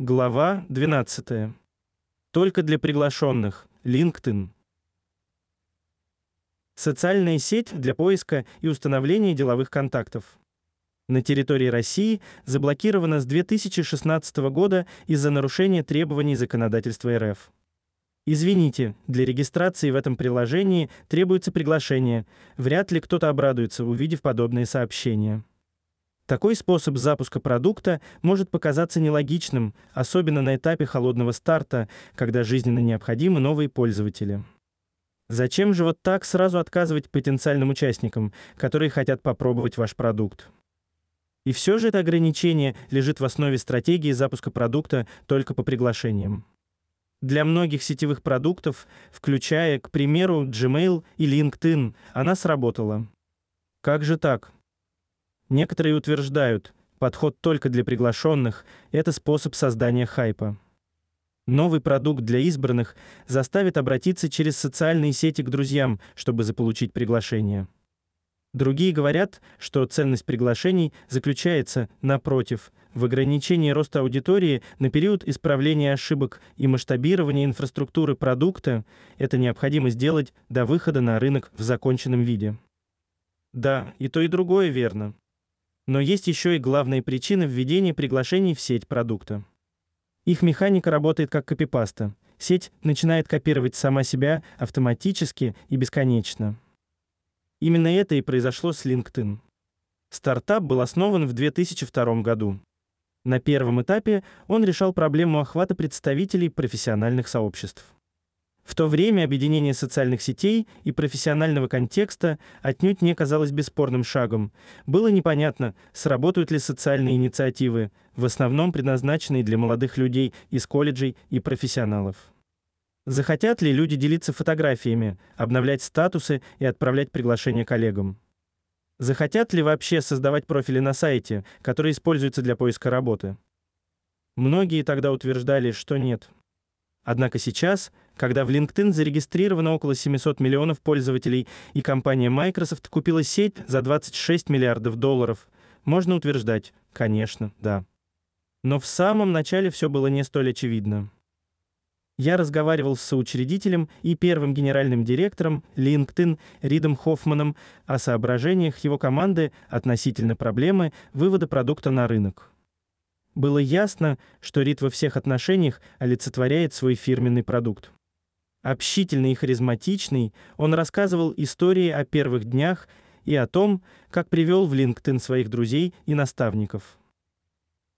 Глава 12. Только для приглашенных. LinkedIn. Социальная сеть для поиска и установления деловых контактов. На территории России заблокирована с 2016 года из-за нарушения требований законодательства РФ. Извините, для регистрации в этом приложении требуется приглашение. Вряд ли кто-то обрадуется, увидев подобные сообщения. Такой способ запуска продукта может показаться нелогичным, особенно на этапе холодного старта, когда жизненно необходимы новые пользователи. Зачем же вот так сразу отказывать потенциальным участникам, которые хотят попробовать ваш продукт? И все же это ограничение лежит в основе стратегии запуска продукта только по приглашениям. Для многих сетевых продуктов, включая, к примеру, Gmail и LinkedIn, она сработала. Как же так? Некоторые утверждают, подход только для приглашенных – это способ создания хайпа. Новый продукт для избранных заставит обратиться через социальные сети к друзьям, чтобы заполучить приглашение. Другие говорят, что ценность приглашений заключается, напротив, в ограничении роста аудитории на период исправления ошибок и масштабирования инфраструктуры продукта. Это необходимо сделать до выхода на рынок в законченном виде. Да, и то и другое верно. Но есть еще и главная причина введения приглашений в сеть продукта. Их механика работает как копипаста. Сеть начинает копировать сама себя автоматически и бесконечно. Именно это и произошло с LinkedIn. Стартап был основан в 2002 году. На первом этапе он решал проблему охвата представителей профессиональных сообществ. В то время объединение социальных сетей и профессионального контекста отнюдь не казалось бесспорным шагом. Было непонятно, сработают ли социальные инициативы, в основном предназначенные для молодых людей из колледжей и профессионалов. Захотят ли люди делиться фотографиями, обновлять статусы и отправлять приглашения коллегам? Захотят ли вообще создавать профили на сайте, которые используются для поиска работы? Многие тогда утверждали, что нет. Однако сейчас, когда в LinkedIn зарегистрировано около 700 миллионов пользователей и компания Microsoft купила сеть за 26 миллиардов долларов, можно утверждать, конечно, да. Но в самом начале все было не столь очевидно. Я разговаривал с соучредителем и первым генеральным директором LinkedIn Ридом Хоффманом о соображениях его команды относительно проблемы вывода продукта на рынок. Было ясно, что Рид во всех отношениях олицетворяет свой фирменный продукт. Общительный и харизматичный, он рассказывал истории о первых днях и о том, как привел в LinkedIn своих друзей и наставников.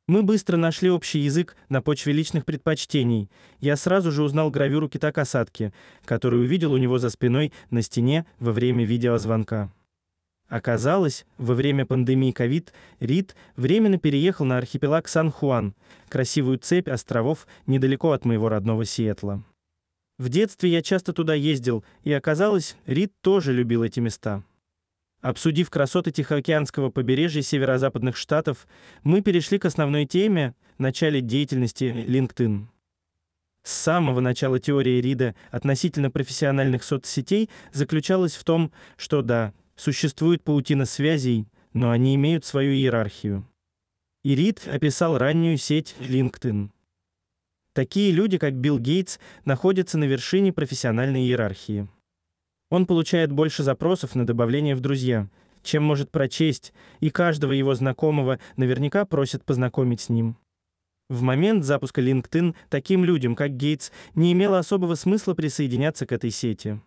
Мы быстро нашли общий язык на почве личных предпочтений. Я сразу же узнал гравюру кита-касатки, которую увидел у него за спиной на стене во время видеозвонка. Оказалось, во время пандемии ковид Рид временно переехал на архипелаг Сан-Хуан, красивую цепь островов недалеко от моего родного Сиэтла. В детстве я часто туда ездил, и оказалось, Рид тоже любил эти места. Обсудив красоты Тихоокеанского побережья северо-западных штатов, мы перешли к основной теме начале деятельности LinkedIn. С самого начала теория Рида относительно профессиональных соцсетей заключалась в том, что да, Существует паутина связей, но они имеют свою иерархию. И Рид описал раннюю сеть LinkedIn. Такие люди, как Билл Гейтс, находятся на вершине профессиональной иерархии. Он получает больше запросов на добавление в друзья, чем может прочесть, и каждого его знакомого наверняка просят познакомить с ним. В момент запуска LinkedIn таким людям, как Гейтс, не имело особого смысла присоединяться к этой сети.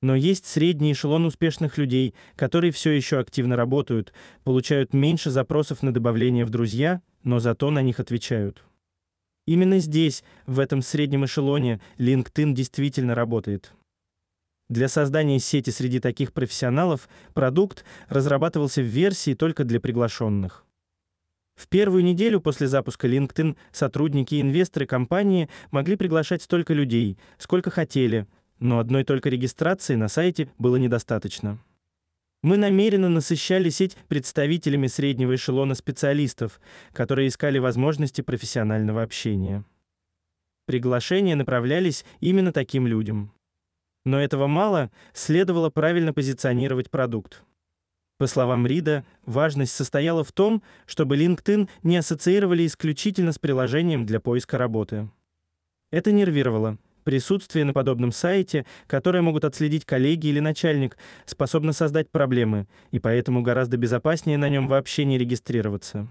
Но есть средний эшелон успешных людей, которые все еще активно работают, получают меньше запросов на добавление в друзья, но зато на них отвечают. Именно здесь, в этом среднем эшелоне, LinkedIn действительно работает. Для создания сети среди таких профессионалов продукт разрабатывался в версии только для приглашенных. В первую неделю после запуска LinkedIn сотрудники и инвесторы компании могли приглашать столько людей, сколько хотели, но одной только регистрации на сайте было недостаточно. Мы намеренно насыщали сеть представителями среднего эшелона специалистов, которые искали возможности профессионального общения. Приглашения направлялись именно таким людям. Но этого мало, следовало правильно позиционировать продукт. По словам Рида, важность состояла в том, чтобы LinkedIn не ассоциировали исключительно с приложением для поиска работы. Это нервировало. Присутствие на подобном сайте, которое могут отследить коллеги или начальник, способно создать проблемы, и поэтому гораздо безопаснее на нем вообще не регистрироваться.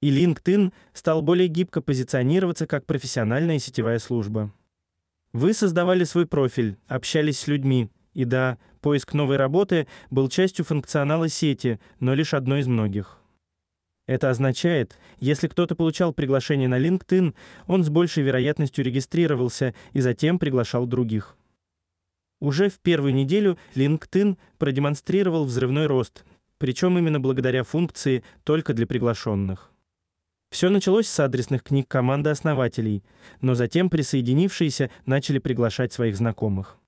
И LinkedIn стал более гибко позиционироваться как профессиональная сетевая служба. Вы создавали свой профиль, общались с людьми, и да, поиск новой работы был частью функционала сети, но лишь одной из многих. Это означает, если кто-то получал приглашение на LinkedIn, он с большей вероятностью регистрировался и затем приглашал других. Уже в первую неделю LinkedIn продемонстрировал взрывной рост, причем именно благодаря функции только для приглашенных. Все началось с адресных книг команды основателей, но затем присоединившиеся начали приглашать своих знакомых.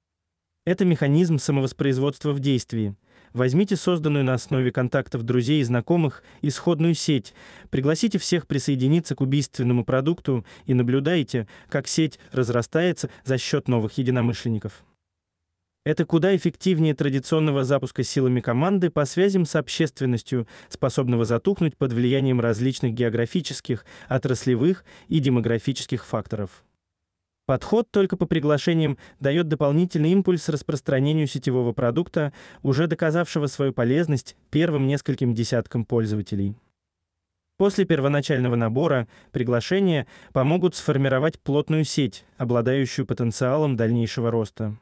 Это механизм самовоспроизводства в действии. Возьмите созданную на основе контактов друзей и знакомых исходную сеть, пригласите всех присоединиться к убийственному продукту и наблюдайте, как сеть разрастается за счет новых единомышленников. Это куда эффективнее традиционного запуска силами команды по связям с общественностью, способного затухнуть под влиянием различных географических, отраслевых и демографических факторов. Подход только по приглашениям дает дополнительный импульс распространению сетевого продукта, уже доказавшего свою полезность первым нескольким десяткам пользователей. После первоначального набора приглашения помогут сформировать плотную сеть, обладающую потенциалом дальнейшего роста.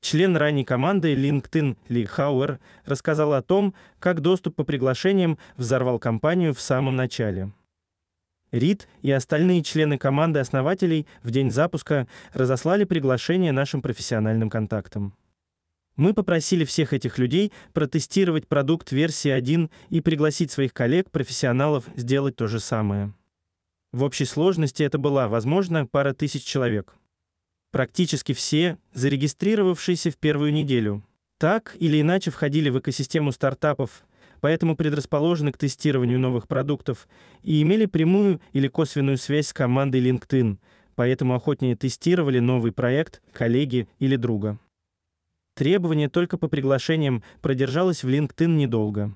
Член ранней команды LinkedIn Ли Хауэр рассказал о том, как доступ по приглашениям взорвал компанию в самом начале. Рид и остальные члены команды основателей в день запуска разослали приглашение нашим профессиональным контактам. Мы попросили всех этих людей протестировать продукт версии 1 и пригласить своих коллег-профессионалов сделать то же самое. В общей сложности это была, возможно, пара тысяч человек. Практически все, зарегистрировавшиеся в первую неделю, так или иначе входили в экосистему стартапов, поэтому предрасположены к тестированию новых продуктов и имели прямую или косвенную связь с командой LinkedIn, поэтому охотнее тестировали новый проект, коллеги или друга. Требование только по приглашениям продержалось в LinkedIn недолго.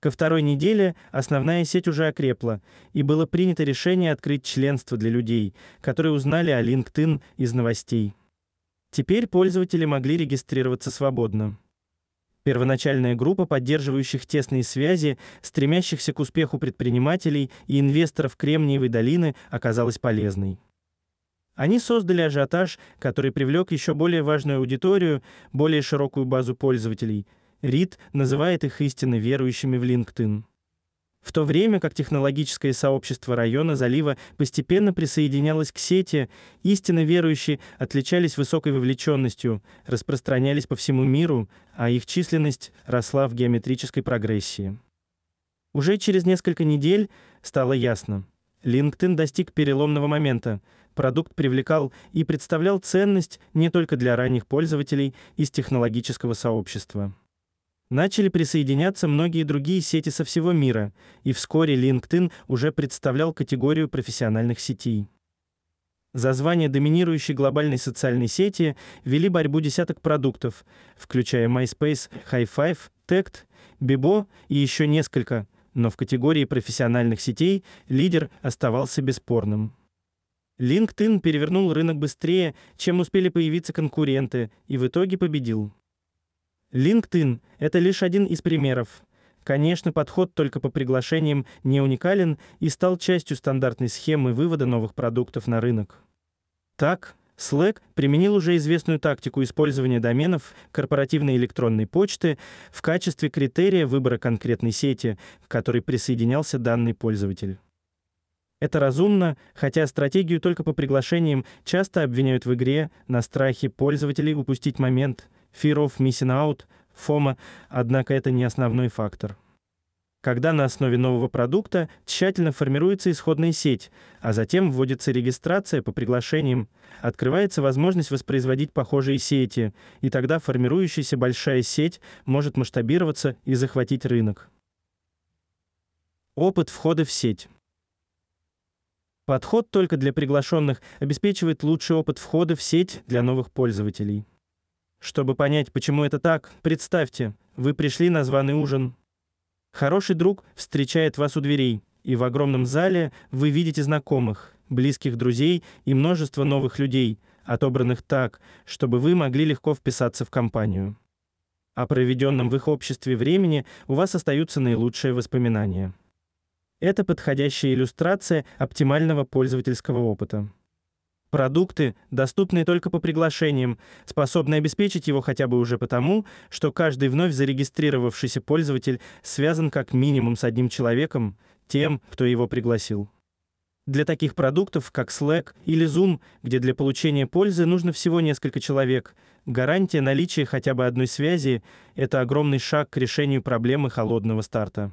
Ко второй неделе основная сеть уже окрепла, и было принято решение открыть членство для людей, которые узнали о LinkedIn из новостей. Теперь пользователи могли регистрироваться свободно. Первоначальная группа поддерживающих тесные связи, стремящихся к успеху предпринимателей и инвесторов Кремниевой долины оказалась полезной. Они создали ажиотаж, который привлек еще более важную аудиторию, более широкую базу пользователей. Рид называет их истинно верующими в LinkedIn. В то время как технологическое сообщество района залива постепенно присоединялось к сети, истинно верующие отличались высокой вовлеченностью, распространялись по всему миру, а их численность росла в геометрической прогрессии. Уже через несколько недель стало ясно. LinkedIn достиг переломного момента. Продукт привлекал и представлял ценность не только для ранних пользователей из технологического сообщества. Начали присоединяться многие другие сети со всего мира, и вскоре LinkedIn уже представлял категорию профессиональных сетей. За звание доминирующей глобальной социальной сети вели борьбу десяток продуктов, включая MySpace, High5, Tect, Bibo и еще несколько, но в категории профессиональных сетей лидер оставался бесспорным. LinkedIn перевернул рынок быстрее, чем успели появиться конкуренты, и в итоге победил. LinkedIn — это лишь один из примеров. Конечно, подход только по приглашениям не уникален и стал частью стандартной схемы вывода новых продуктов на рынок. Так, Slack применил уже известную тактику использования доменов корпоративной электронной почты в качестве критерия выбора конкретной сети, к которой присоединялся данный пользователь. Это разумно, хотя стратегию только по приглашениям часто обвиняют в игре на страхе пользователей упустить момент, fear of missing out, FOMO, однако это не основной фактор. Когда на основе нового продукта тщательно формируется исходная сеть, а затем вводится регистрация по приглашениям, открывается возможность воспроизводить похожие сети, и тогда формирующаяся большая сеть может масштабироваться и захватить рынок. Опыт входа в сеть. Подход только для приглашенных обеспечивает лучший опыт входа в сеть для новых пользователей. Чтобы понять, почему это так, представьте, вы пришли на званый ужин. Хороший друг встречает вас у дверей, и в огромном зале вы видите знакомых, близких друзей и множество новых людей, отобранных так, чтобы вы могли легко вписаться в компанию. О проведенном в их обществе времени у вас остаются наилучшие воспоминания. Это подходящая иллюстрация оптимального пользовательского опыта. Продукты, доступные только по приглашениям, способны обеспечить его хотя бы уже потому, что каждый вновь зарегистрировавшийся пользователь связан как минимум с одним человеком, тем, кто его пригласил. Для таких продуктов, как Slack или Zoom, где для получения пользы нужно всего несколько человек, гарантия наличия хотя бы одной связи – это огромный шаг к решению проблемы холодного старта.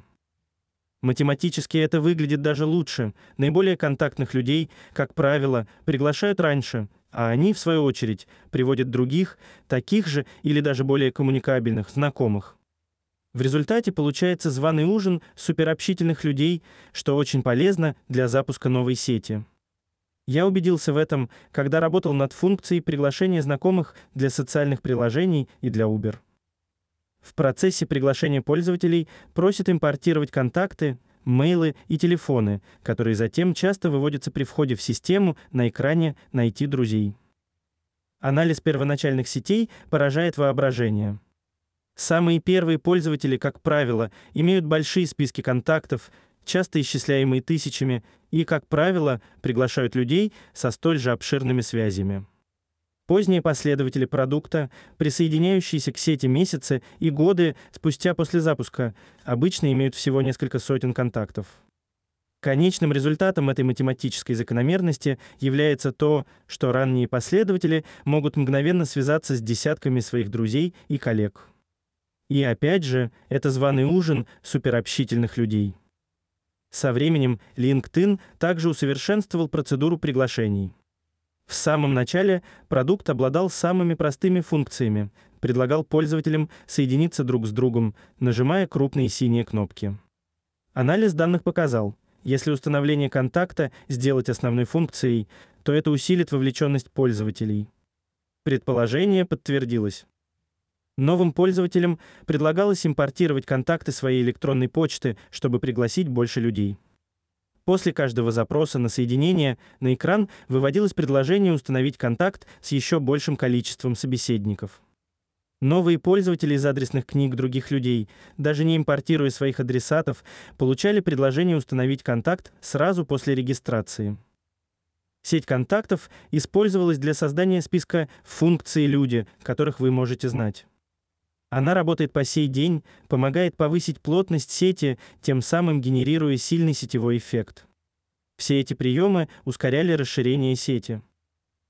Математически это выглядит даже лучше. Наиболее контактных людей, как правило, приглашают раньше, а они, в свою очередь, приводят других, таких же или даже более коммуникабельных, знакомых. В результате получается званый ужин суперобщительных людей, что очень полезно для запуска новой сети. Я убедился в этом, когда работал над функцией приглашения знакомых для социальных приложений и для Uber. В процессе приглашения пользователей просят импортировать контакты, мейлы и телефоны, которые затем часто выводятся при входе в систему на экране «Найти друзей». Анализ первоначальных сетей поражает воображение. Самые первые пользователи, как правило, имеют большие списки контактов, часто исчисляемые тысячами, и, как правило, приглашают людей со столь же обширными связями. Поздние последователи продукта, присоединяющиеся к сети месяцы и годы спустя после запуска, обычно имеют всего несколько сотен контактов. Конечным результатом этой математической закономерности является то, что ранние последователи могут мгновенно связаться с десятками своих друзей и коллег. И опять же, это званый ужин суперобщительных людей. Со временем LinkedIn также усовершенствовал процедуру приглашений. В самом начале продукт обладал самыми простыми функциями, предлагал пользователям соединиться друг с другом, нажимая крупные синие кнопки. Анализ данных показал, если установление контакта сделать основной функцией, то это усилит вовлеченность пользователей. Предположение подтвердилось. Новым пользователям предлагалось импортировать контакты своей электронной почты, чтобы пригласить больше людей. После каждого запроса на соединение на экран выводилось предложение установить контакт с еще большим количеством собеседников. Новые пользователи из адресных книг других людей, даже не импортируя своих адресатов, получали предложение установить контакт сразу после регистрации. Сеть контактов использовалась для создания списка функций люди, которых вы можете знать. Она работает по сей день, помогает повысить плотность сети, тем самым генерируя сильный сетевой эффект. Все эти приемы ускоряли расширение сети.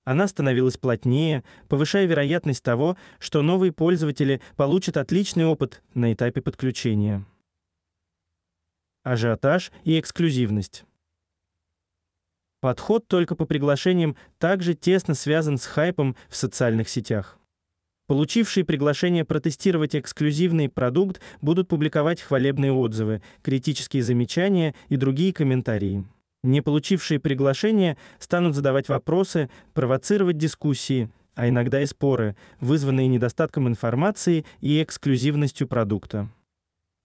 Она становилась плотнее, повышая вероятность того, что новые пользователи получат отличный опыт на этапе подключения. Ажиотаж и эксклюзивность. Подход только по приглашениям также тесно связан с хайпом в социальных сетях. Получившие приглашение протестировать эксклюзивный продукт будут публиковать хвалебные отзывы, критические замечания и другие комментарии. Не получившие приглашение станут задавать вопросы, провоцировать дискуссии, а иногда и споры, вызванные недостатком информации и эксклюзивностью продукта.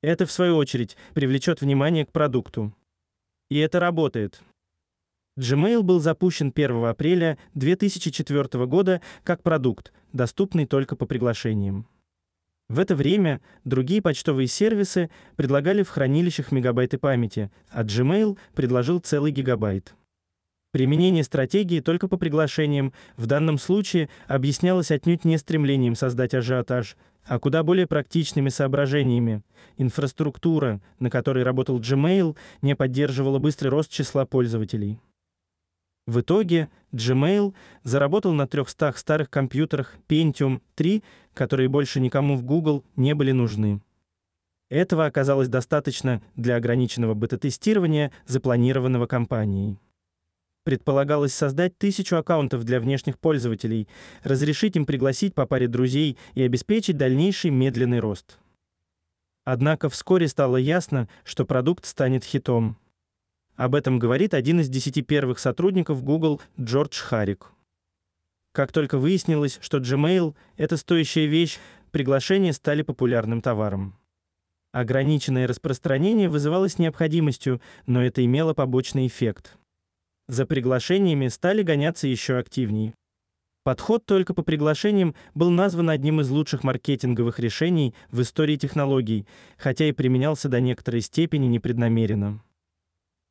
Это в свою очередь привлечет внимание к продукту. И это работает. Gmail был запущен 1 апреля 2004 года как продукт, доступный только по приглашениям. В это время другие почтовые сервисы предлагали в хранилищах мегабайты памяти, а Gmail предложил целый гигабайт. Применение стратегии только по приглашениям в данном случае объяснялось отнюдь не стремлением создать ажиотаж, а куда более практичными соображениями. Инфраструктура, на которой работал Gmail, не поддерживала быстрый рост числа пользователей. В итоге Gmail заработал на 300 старых компьютерах Pentium 3, которые больше никому в Google не были нужны. Этого оказалось достаточно для ограниченного бета-тестирования, запланированного компанией. Предполагалось создать тысячу аккаунтов для внешних пользователей, разрешить им пригласить по паре друзей и обеспечить дальнейший медленный рост. Однако вскоре стало ясно, что продукт станет хитом. Об этом говорит один из десяти первых сотрудников Google Джордж Харик. Как только выяснилось, что Gmail – это стоящая вещь, приглашения стали популярным товаром. Ограниченное распространение вызывалось необходимостью, но это имело побочный эффект. За приглашениями стали гоняться еще активнее. Подход только по приглашениям был назван одним из лучших маркетинговых решений в истории технологий, хотя и применялся до некоторой степени непреднамеренно.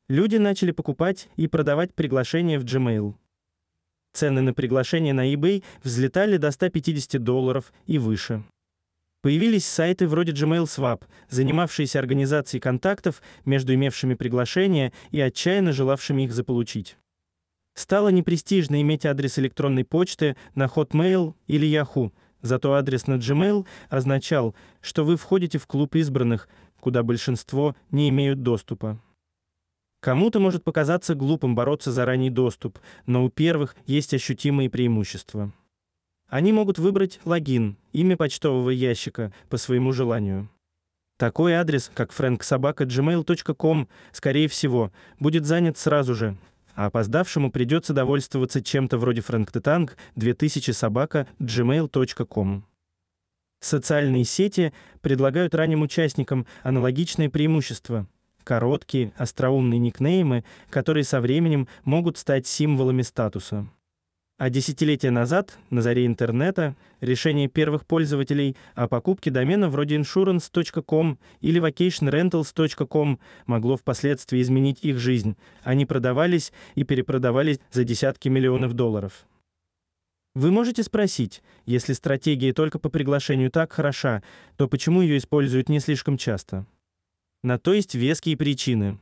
Люди начали покупать и продавать приглашения в Gmail. Цены на приглашения на eBay взлетали до 150 долларов и выше. Появились сайты вроде Gmail Swap, занимавшиеся организацией контактов между имевшими приглашения и отчаянно желавшими их заполучить. Стало непрестижно иметь адрес электронной почты на Hotmail или Yahoo, зато адрес на Gmail означал, что вы входите в клуб избранных, куда большинство не имеют доступа. Кому-то может показаться глупым бороться за ранний доступ, но у первых есть ощутимые преимущества. Они могут выбрать логин, имя почтового ящика по своему желанию. Такой адрес, как franksobaka.gmail.com, скорее всего, будет занят сразу же, а опоздавшему придется довольствоваться чем-то вроде franktetang 2000 собака gmail.com. Социальные сети предлагают ранним участникам аналогичные преимущества – короткие, остроумные никнеймы, которые со временем могут стать символами статуса. А десятилетия назад, на заре интернета, решение первых пользователей о покупке домена вроде insurance.com или vacationrentals.com могло впоследствии изменить их жизнь. Они продавались и перепродавались за десятки миллионов долларов. Вы можете спросить, если стратегия только по приглашению так хороша, то почему ее используют не слишком часто? На то есть веские причины.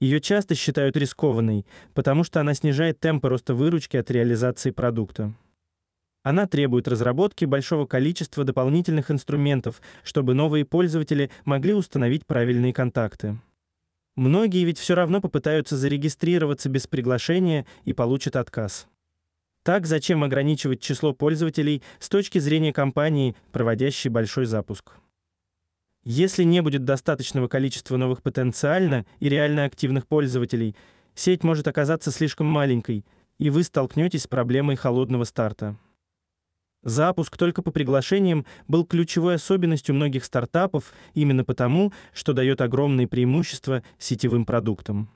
Ее часто считают рискованной, потому что она снижает темпы роста выручки от реализации продукта. Она требует разработки большого количества дополнительных инструментов, чтобы новые пользователи могли установить правильные контакты. Многие ведь все равно попытаются зарегистрироваться без приглашения и получат отказ. Так зачем ограничивать число пользователей с точки зрения компании, проводящей большой запуск? Если не будет достаточного количества новых потенциально и реально активных пользователей, сеть может оказаться слишком маленькой, и вы столкнетесь с проблемой холодного старта. Запуск только по приглашениям был ключевой особенностью многих стартапов именно потому, что дает огромные преимущества сетевым продуктам.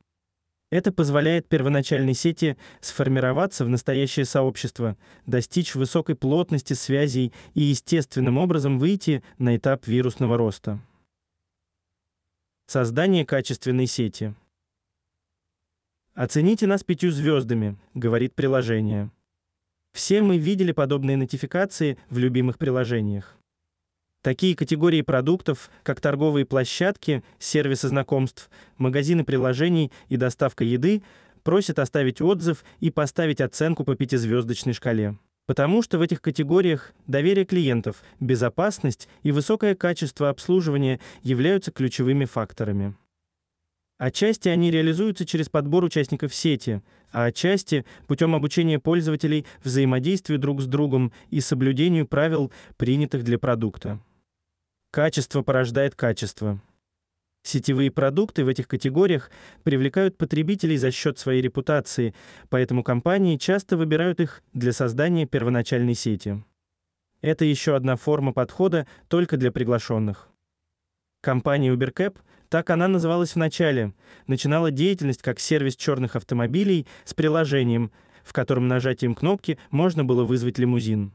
Это позволяет первоначальной сети сформироваться в настоящее сообщество, достичь высокой плотности связей и естественным образом выйти на этап вирусного роста. Создание качественной сети. Оцените нас пятью звездами, говорит приложение. Все мы видели подобные нотификации в любимых приложениях. Такие категории продуктов, как торговые площадки, сервисы знакомств, магазины приложений и доставка еды, просят оставить отзыв и поставить оценку по пятизвездочной шкале. Потому что в этих категориях доверие клиентов, безопасность и высокое качество обслуживания являются ключевыми факторами. Отчасти они реализуются через подбор участников сети, а отчасти путем обучения пользователей взаимодействию друг с другом и соблюдению правил, принятых для продукта. Качество порождает качество. Сетевые продукты в этих категориях привлекают потребителей за счет своей репутации, поэтому компании часто выбирают их для создания первоначальной сети. Это еще одна форма подхода только для приглашенных. Компания UberCab, так она называлась в начале, начинала деятельность как сервис черных автомобилей с приложением, в котором нажатием кнопки можно было вызвать лимузин.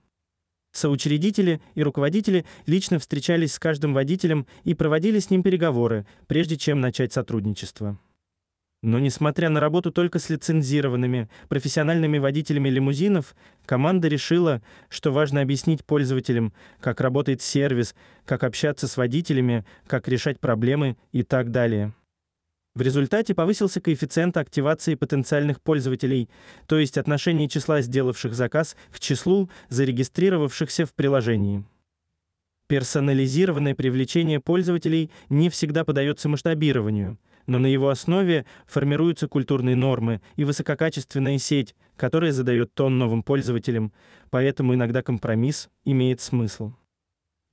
Соучредители и руководители лично встречались с каждым водителем и проводили с ним переговоры, прежде чем начать сотрудничество. Но несмотря на работу только с лицензированными профессиональными водителями лимузинов, команда решила, что важно объяснить пользователям, как работает сервис, как общаться с водителями, как решать проблемы и так далее. В результате повысился коэффициент активации потенциальных пользователей, то есть отношение числа сделавших заказ к числу зарегистрировавшихся в приложении. Персонализированное привлечение пользователей не всегда подается масштабированию, но на его основе формируются культурные нормы и высококачественная сеть, которая задает тон новым пользователям, поэтому иногда компромисс имеет смысл.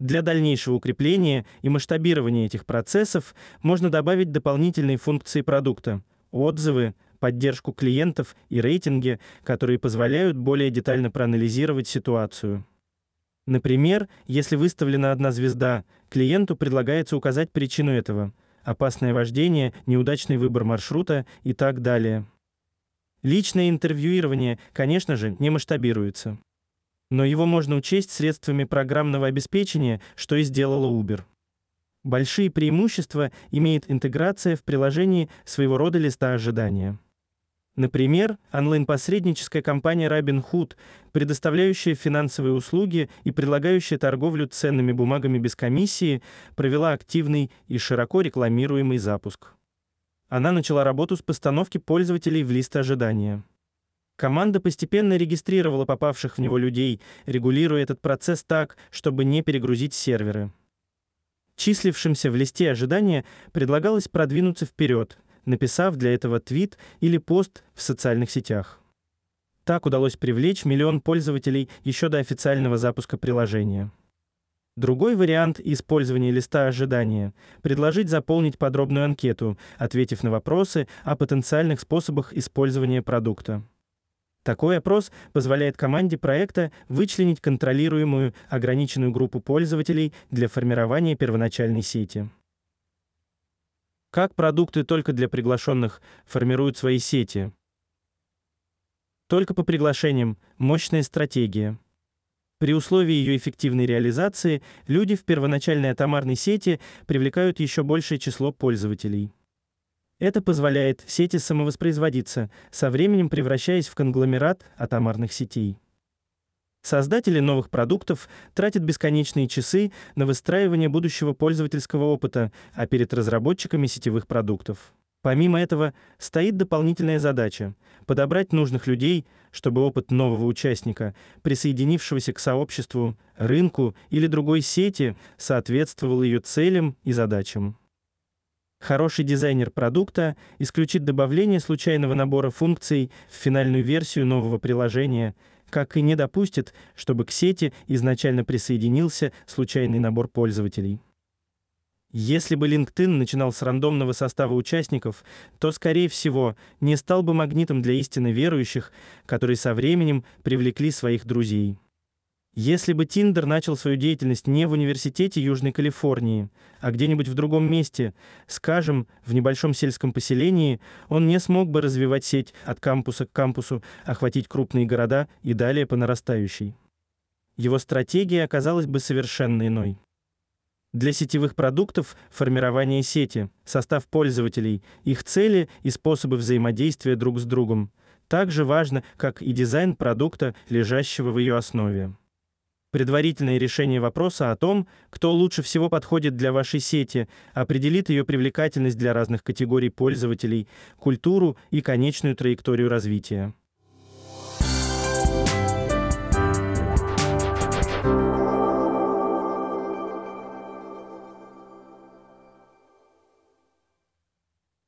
Для дальнейшего укрепления и масштабирования этих процессов можно добавить дополнительные функции продукта: отзывы, поддержку клиентов и рейтинги, которые позволяют более детально проанализировать ситуацию. Например, если выставлена одна звезда, клиенту предлагается указать причину этого: опасное вождение, неудачный выбор маршрута и так далее. Личное интервьюирование, конечно же, не масштабируется. Но его можно учесть средствами программного обеспечения, что и сделала Uber. Большие преимущества имеет интеграция в приложении своего рода листа ожидания. Например, онлайн-посредническая компания Robinhood, предоставляющая финансовые услуги и предлагающая торговлю ценными бумагами без комиссии, провела активный и широко рекламируемый запуск. Она начала работу с постановки пользователей в лист ожидания. Команда постепенно регистрировала попавших в него людей, регулируя этот процесс так, чтобы не перегрузить серверы. Числившимся в листе ожидания предлагалось продвинуться вперед, написав для этого твит или пост в социальных сетях. Так удалось привлечь миллион пользователей еще до официального запуска приложения. Другой вариант использования листа ожидания – предложить заполнить подробную анкету, ответив на вопросы о потенциальных способах использования продукта. Такой опрос позволяет команде проекта вычленить контролируемую ограниченную группу пользователей для формирования первоначальной сети. Как продукты только для приглашенных формируют свои сети? Только по приглашениям – мощная стратегия. При условии ее эффективной реализации люди в первоначальной атомарной сети привлекают еще большее число пользователей. Это позволяет сети самовоспроизводиться, со временем превращаясь в конгломерат атомарных сетей. Создатели новых продуктов тратят бесконечные часы на выстраивание будущего пользовательского опыта, а перед разработчиками сетевых продуктов Помимо этого, стоит дополнительная задача подобрать нужных людей, чтобы опыт нового участника, присоединившегося к сообществу, рынку или другой сети, соответствовал ее целям и задачам. Хороший дизайнер продукта исключит добавление случайного набора функций в финальную версию нового приложения, как и не допустит, чтобы к сети изначально присоединился случайный набор пользователей. Если бы LinkedIn начинал с рандомного состава участников, то, скорее всего, не стал бы магнитом для истинно верующих, которые со временем привлекли своих друзей. Если бы Tinder начал свою деятельность не в университете Южной Калифорнии, а где-нибудь в другом месте, скажем, в небольшом сельском поселении, он не смог бы развивать сеть от кампуса к кампусу, охватить крупные города и далее по нарастающей. Его стратегия оказалась бы совершенно иной. Для сетевых продуктов формирование сети, состав пользователей, их цели и способы взаимодействия друг с другом так же важно, как и дизайн продукта, лежащего в ее основе. Предварительное решение вопроса о том, кто лучше всего подходит для вашей сети, определит ее привлекательность для разных категорий пользователей, культуру и конечную траекторию развития.